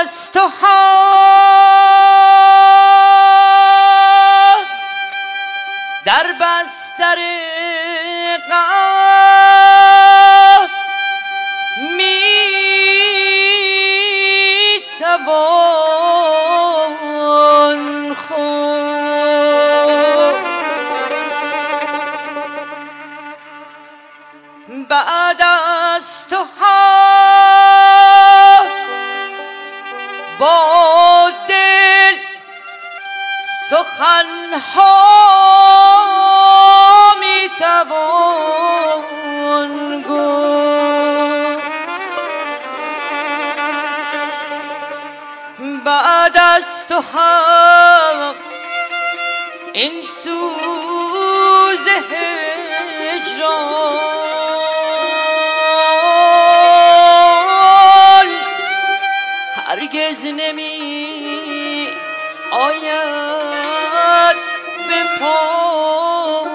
از ها در بستر غم می توان با دل سخن ها می توان گفت. بعد از تو هم این سوز هجران هرگز نمی آید به بی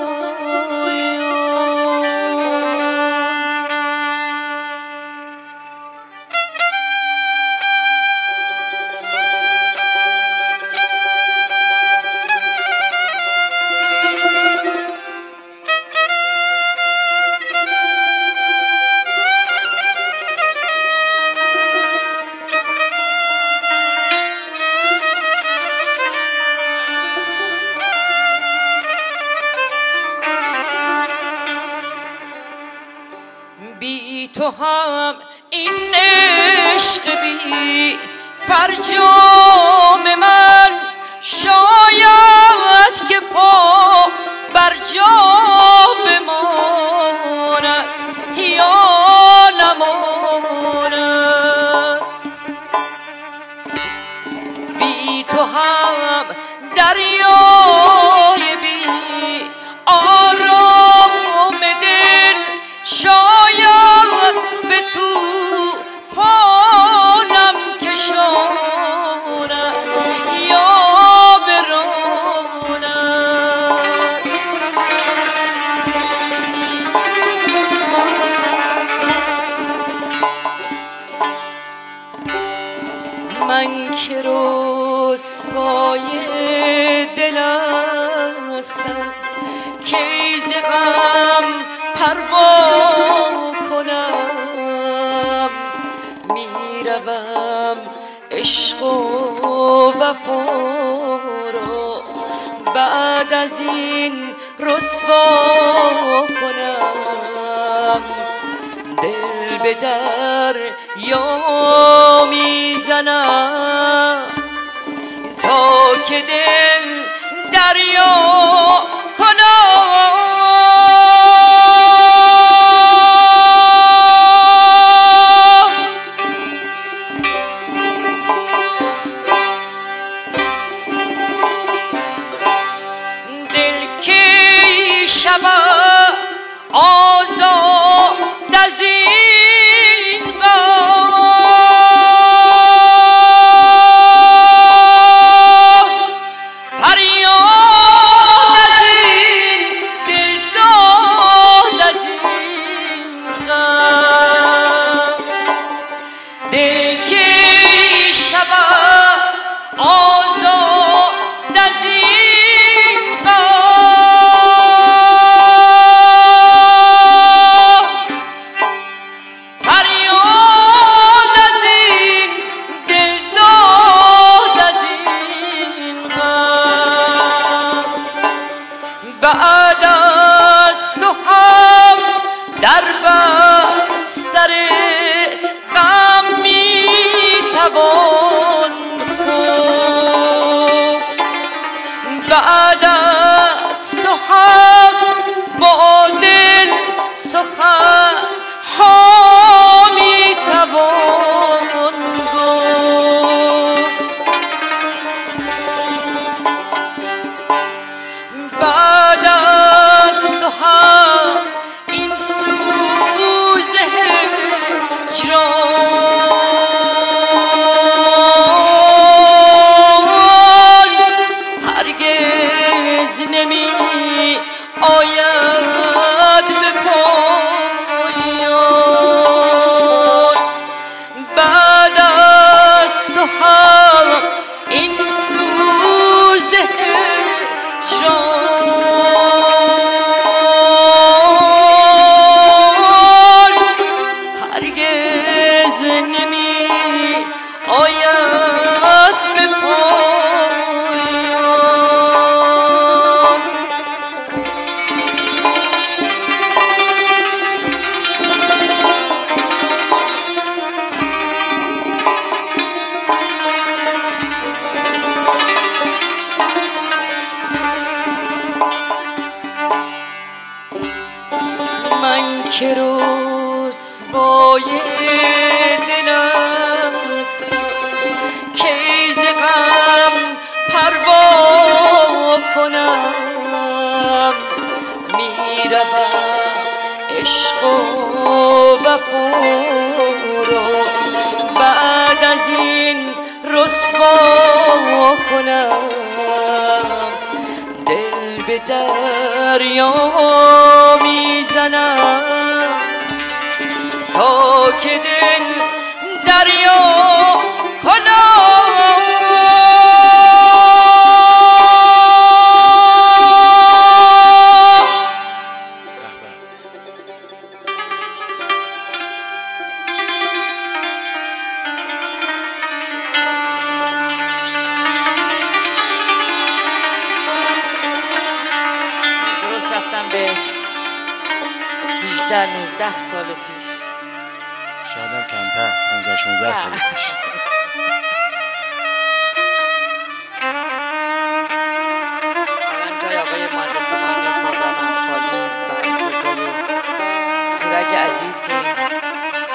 تو هم این عشق بی فرجام من. شاید که پا بر جا بماند یا نماند. بی تو هم دریای من که رسوای دل هستم کی ز غم پروا کنم؟ می روم عشق و وفا را بعد از این رسوا کنم. دل به دریا می که دل دریا کنم دل کی شود آزاد যাব آید به پایان من که رو را بعد از این رسوا کنم. دل به دریا می‌زنم. تا که دل دریا در 19 سال پیش. شاید هم کمتر 15 16 سال پیش. جای آقای مهندس مانی خاقان خالی است و جای تورج عزیز که این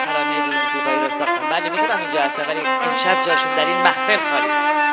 ترانه زیبایی را ساختن بله می‌دونم اینجا هستن ولی امشب جاشون در این محفل خالی است.